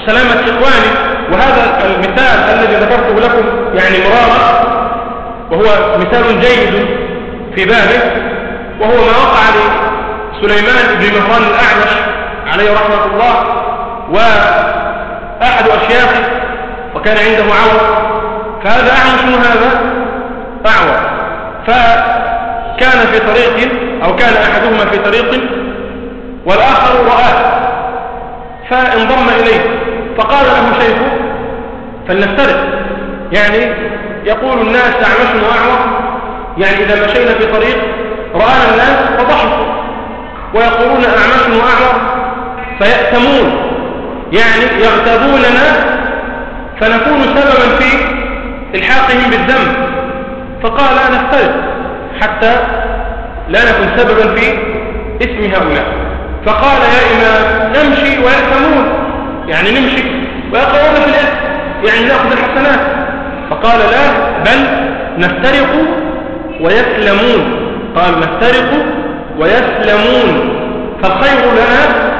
سلامة إخوانه. وهذا المثال الذي ذكرته لكم يعني مرارا وهو مثال جيد في بابه وهو ما وقع لسليمان بن مهران الأعمش عليه رحمة الله وأحد أشياخه وكان عنده عور فهذا أعمش هذا؟ أعور. فكان في طريق أو كان أحدهما في طريق والآخر رآه فانضم إليه. فقال له شيخه فلنفترق يعني يقول الناس أعمش وأعور. يعني إذا مشينا في طريق رآنا الناس فضحكوا ويقولون أعمش وأعور. فيأتمون. يعني يغتابوننا. فنكون سببا في الحاقهم بالذنب. فقال نفترق حتى لا نكون سببا في اسم هؤلاء. فقال يا إمام نمشي ويأتمون. يعني نمشي ويقعون في الإثم. يعني نأخذ الحسنات. فقال لا بل نفترق ويسلمون. قال نفترق ويسلمون. فالخير لنا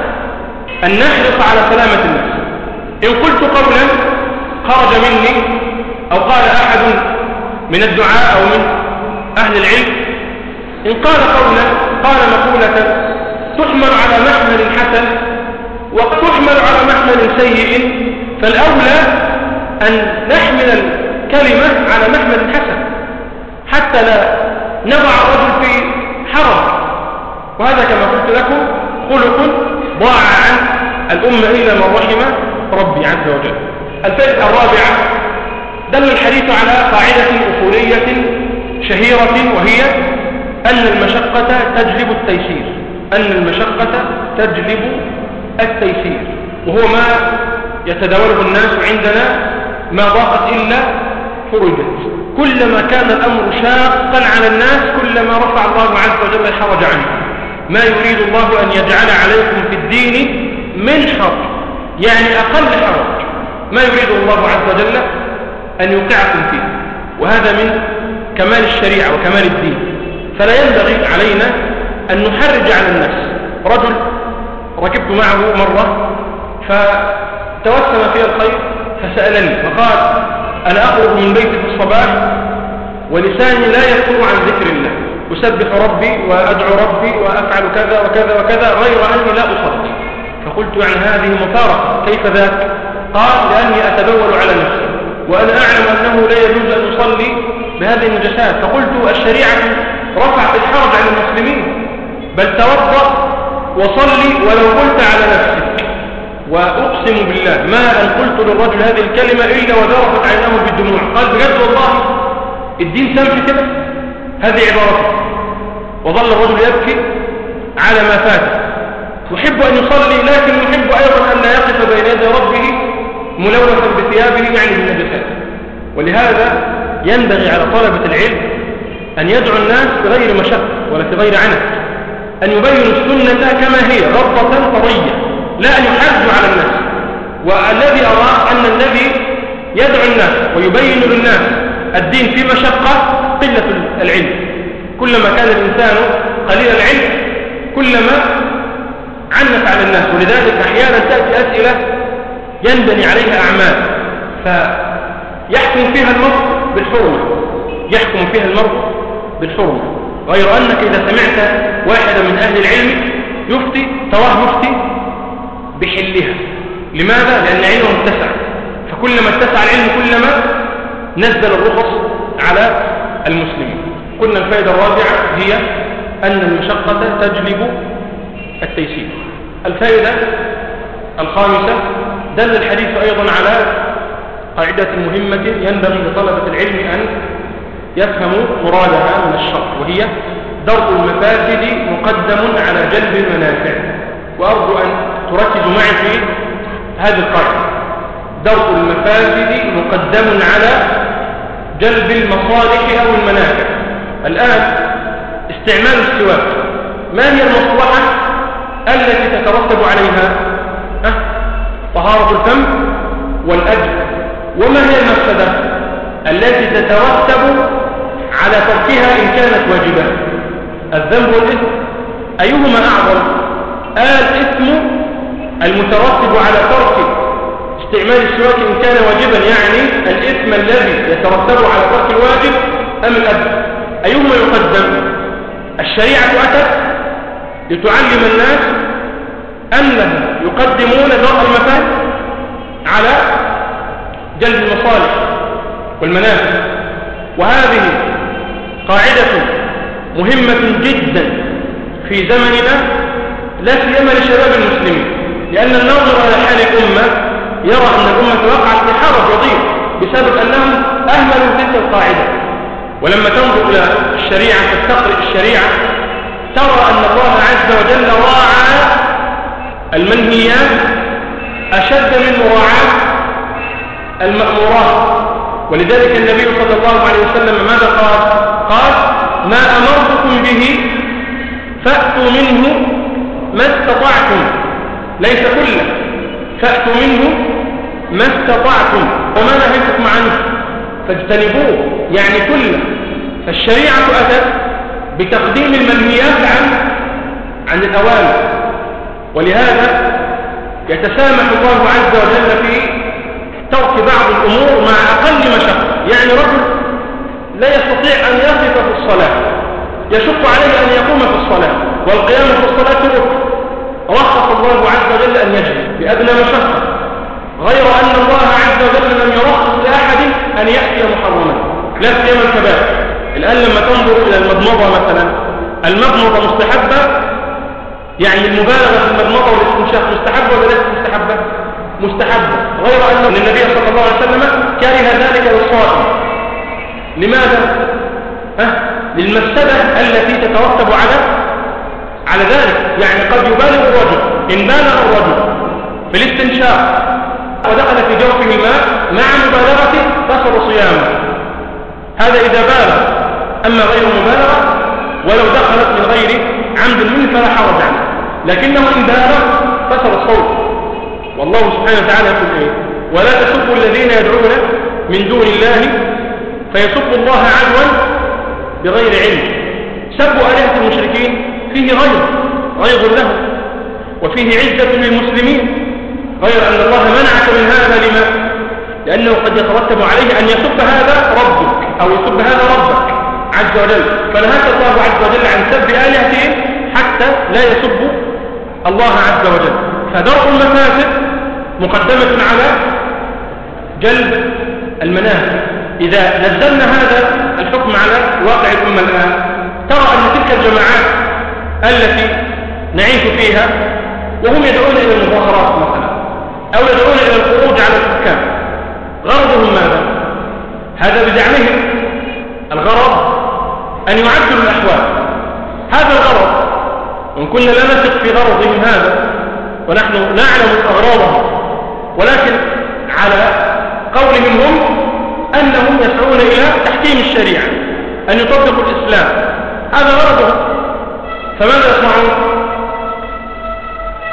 أن نحرص على سلامة النفس. إن قلت قولا خرج مني أو قال أحد من الدعاء أو من أهل العلم إن قال قولا قال مقولة تحمل على محمل حسن وتحمل على محمل سيء فالأولى أن نحمل الكلمة على محمل حسن حتى لا نضع الرجل في حرج. وهذا كما قلت لكم خلق ضاع عن الأمة إلا من رحم ربي عز وجل. الفائدة الرابعة دل الحديث على قاعدة أصولية شهيرة وهي أن المشقة تجلب التيسير. أن المشقة تجلب التيسير. وهو ما يتداوله الناس عندنا ما ضاقت إلا فرجت كلما كان الأمر شاقا على الناس كلما رفع الله عز وجل الحرج عنه. ما يريد الله أن يجعل عليكم في الدين من حرج يعني أقل حرج. ما يريد الله عز وجل أن يوقعكم فيه. وهذا من كمال الشريعة وكمال الدين. فلا ينبغي علينا أن نحرج على الناس رجل ركبت معه مرة فتوسم في الخير فسألني فقال أنا أخرج من بيتي في الصباح ولساني لا يفتر عن ذكر الله. أسبح ربي وأدعو ربي وأفعل كذا وكذا وكذا غير أني لا أصلي فقلت يعني هذه مفارقة كيف ذاك؟ قال لأني أتبول على نفسي. وأنا أعلم أنه لا يجوز أن أصلي بهذه النجسات فقلت الشريعة رفعت الحرج عن المسلمين بل توضأ وصلي ولو قلت على نفسك وأقسم بالله ما أن قلت للرجل هذه الكلمة إلا وذرفت عيناه بالدموع. قال بجد والله الدين سمح كده؟ هذه عبارته وظل الرجل يبكي على ما فات. يحب أن يصلي لكن يحب أيضا أن لا يقف بين يدي ربه ملوثا بثيابه يعني بالنجسات ولهذا ينبغي على طلبة العلم أن يدعو الناس بغير مشقة ولا بغير عنف. أن يبينوا السنة كما هي غضة طرية لا أن يحرجوا على الناس. والذي أراه أن الذي يدعو الناس ويبين للناس الدين في مشقة قلة العلم. كلما كان الإنسان قليل العلم كلما عنت على الناس. ولذلك أحيانا تأتي أسئلة ينبني عليها أعمال. فيحكم فيها المرء بالحرمة. يحكم فيها المرء بالحرمة. غير أنك إذا سمعت واحدا من أهل العلم يفتي تراه يفتي بحلها. لماذا؟ لأن علمه اتسع. فكلما اتسع العلم كلما نزل الرخص على المسلمين. قلنا الفائدة الرابعة هي أن المشقة تجلب التيسير. الفائدة الخامسة دل الحديث أيضا على قاعدة مهمة ينبغي لطلبة العلم أن يفهموا مرادها من الشرع وهي درء المفاسد مقدم على جلب المنافع. وأرجو أن تركزوا معي في هذه القاعدة. درء المفاسد مقدم على جلب المصالح أو المنافع. الآن استعمال السواك. ما هي المصلحة التي تترتب عليها؟ أه؟ طهارة الفم والأجل وما هي المفسدة التي تترتب على تركها إن كانت واجبة؟ الذنب والإثم. أيهما أعظم؟ الإثم المترتب على ترك استعمال السواك إن كان واجبا يعني الإثم الذي يترتب على ترك الواجب أم الأب أيهما يقدم؟ الشريعة أتت لتعلم الناس أنهم يقدمون درء المفاد على جلب المصالح والمنافع. وهذه قاعدة مهمة جدا في زمننا لا سيما لشباب المسلمين لأن الناظر على حال الأمة يرى أن الأمة وقعت في حرج وضيق بسبب أنهم أهملوا تلك القاعدة. ولما تنظر إلى الشريعة تستقرئ الشريعة ترى أن الله عز وجل راعى المنهيات أشد من مراعاة المأمورات. ولذلك النبي صلى الله عليه وسلم ماذا قال؟ قال ما أمرتكم به فأتوا منه ما استطعتم. ليس كله. فأتوا منه ما استطعتم. وما نهيتكم عنه؟ فاجتنبوه يعني كله. فالشريعة أتت بتقديم المنهيات عن عن الأوامر. ولهذا يتسامح الله عز وجل في ترك بعض الأمور مع أقل مشقة. يعني رجل لا يستطيع أن يقف في الصلاة. يشق عليه أن يقوم في الصلاة. والقيام في الصلاة ركن. رخص الله عز وجل أن يجلس بأدنى مشقة. غير أن الله عز وجل لم يرخص لأحد أن يأتي محرما. لا سيما الكبائر. الآن لما تنظر إلى المضمضة مثلا المضمضة مستحبة يعني المبالغة في المضمضة والاستنشاق مستحبة ولا ليست مستحبة؟ مستحبة غير أن النبي صلى الله عليه وسلم كره ذلك للصائم لماذا؟ ها؟ للمفسدة التي تترتب على على ذلك. يعني قد يبالغ الرجل إن بالغ الرجل في الاستنشاق ودخل في جوفه الماء مع مبالغته فصل صيامه. هذا إذا بالغ. أما غير مبالغة ولو دخلت من غير عمد منه فلا حرج عنه. لكنه إن بالغ فصل الصوت. والله سبحانه وتعالى يقول إيه؟ ولا تسبوا الذين يدعون من دون الله فيسبوا الله عدوا بغير علم. سبوا آلهة المشركين فيه غيظ غيظ له وفيه عزة للمسلمين. غير أن الله منعك من هذا لما؟ لأنه قد يترتب عليه أن يسب هذا ربك أو يسب هذا ربك عز وجل. فنهاك الله عز وجل عن سب آلهتهم حتى لا يسب الله عز وجل. فدرء المفاسد مقدمة على جلب المنافع إذا نزلنا هذا الحكم على واقع الأمة الآن ترى أن تلك الجماعات التي نعيش فيها وهم يدعون إلى المظاهرات مثلا أو يدعون إلى الخروج على الحكام. غرضهم ماذا؟ هذا بزعمهم الغرض أن يعدلوا الأحوال. هذا الغرض وإن كنا لا نثق في غرضهم هذا ونحن نعلم أغراضهم ولكن على قولهم هم أنهم يسعون إلى تحكيم الشريعة أن يطبقوا الإسلام. هذا غرضهم فماذا يصنعون؟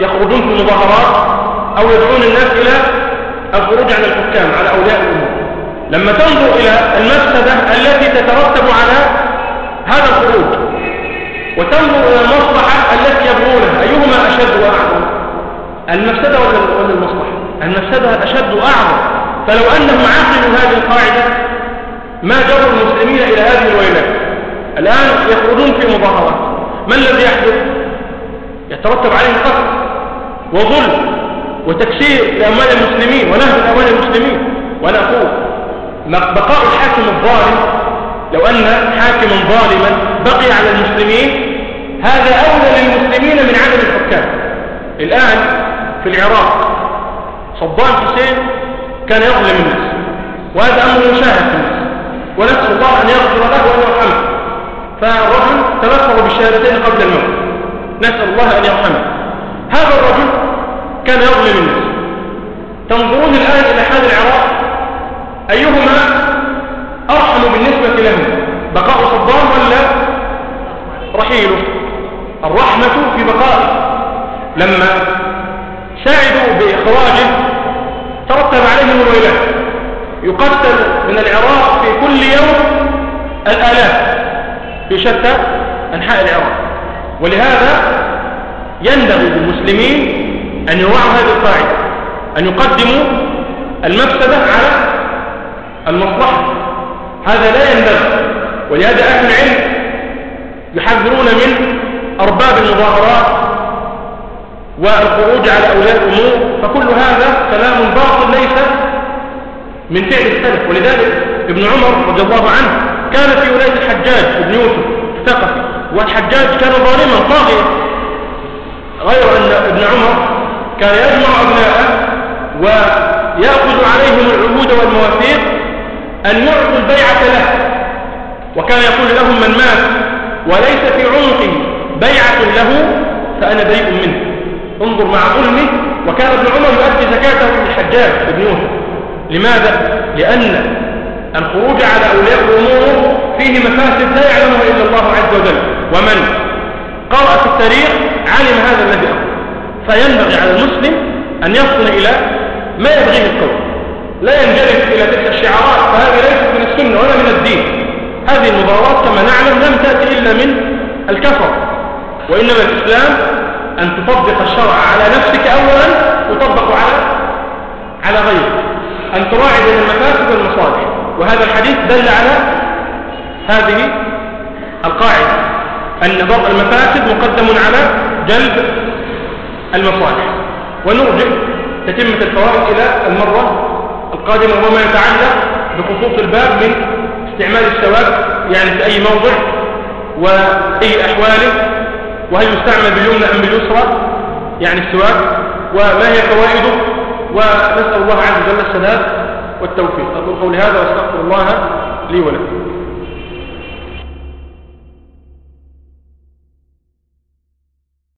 يخرجون في المظاهرات أو يدعون الناس إلى الخروج على الحكام على أولياء الأمور لما تنظر إلى المفسدة التي تترتب على هذا الخروج وتنظر إلى المصلحة التي يبغونها أيهما أشد وأعظم المفسدة ولا المصلحة المفسدة أشد وأعظم. فلو أنهم عقلوا هذه القاعدة ما جروا المسلمين إلى هذه الويلات الآن يخرجون في مظاهرات. ما الذي يحدث؟ يترتب عليه قتل وظلم وتكسير لأموال المسلمين ونهب أموال المسلمين. وأنا أقول بقاء الحاكم الظالم لو أن حاكما ظالما بقي على المسلمين هذا أولى للمسلمين من عدم الحكام. الآن في العراق. صدام حسين كان يظلم الناس وهذا أمر مشاهد في الناس ونسأل الله أن يغفر له وأن يرحمه. فالرجل تلفظ بالشهادتين قبل الموت. نسأل الله أن يرحمه. هذا الرجل كان يظلم الناس. تنظرون الآن إلى حال العراق. أيهما أرحم بالنسبة لهم بقاء صدام ولا رحيله؟ الرحمة في بقائه. لما ساعدوا بإخراجه ترتب عليهم الويلات. يقتل من العراق في كل يوم الآلاف في شتى أنحاء العراق. ولهذا ينبغي للمسلمين أن يوعوا هذه القاعدة أن يقدموا المفسدة على المصلحة. هذا لا ينبغي. ولهذا أهل العلم يحذرون من أرباب المظاهرات والخروج على أولياء الأمور فكل هذا كلام باطل ليس من فعل السلف. ولذلك ابن عمر رضي الله عنه كان في ولاية الحجاج ابن يوسف الثقفي والحجاج كان ظالما طاغيا غير أن ابن عمر كان يجمع أبناءه ويأخذ عليهم العهود والمواثيق أن يعطوا البيعة له. وكان يقول لهم من مات وليس في عنقه بيعة له فأنا بريء منه. انظر مع ظلمه وكان ابن عمر يؤدي زكاته في الحجاج ابن يوسف. لماذا؟ لأن الخروج على أولياء الأمور فيه مفاسد لا يعلمها إلا الله عز وجل. ومن قرأ في التاريخ علم هذا الذي أقول. فينبغي على المسلم أن يصل إلى ما يبغيه القول لا ينجرف إلى تلك الشعارات فهذه ليست من السنة ولا من الدين. هذه المبارات كما نعلم لم تأتي إلا من الكفر. وإنما الإسلام أن تطبق الشرع على نفسك أولا وتطبق على على غيرك. أن تراعي بين المفاسد والمصالح. وهذا الحديث دل على هذه القاعدة أن ضرب المفاسد مقدم على جلب المصالح. ونرجع تتمة الفوائد إلى المرة القادمة وما يتعلق بخصوص الباب من استعمال السواك يعني في أي موضع وأي أحواله وهل يستعمل باليمنى أم باليسرى؟ يعني السواك وما هي فوائده؟ ونسأل الله عز وجل السداد والتوفيق. أقول قولي هذا وأستغفر الله لي ولكم.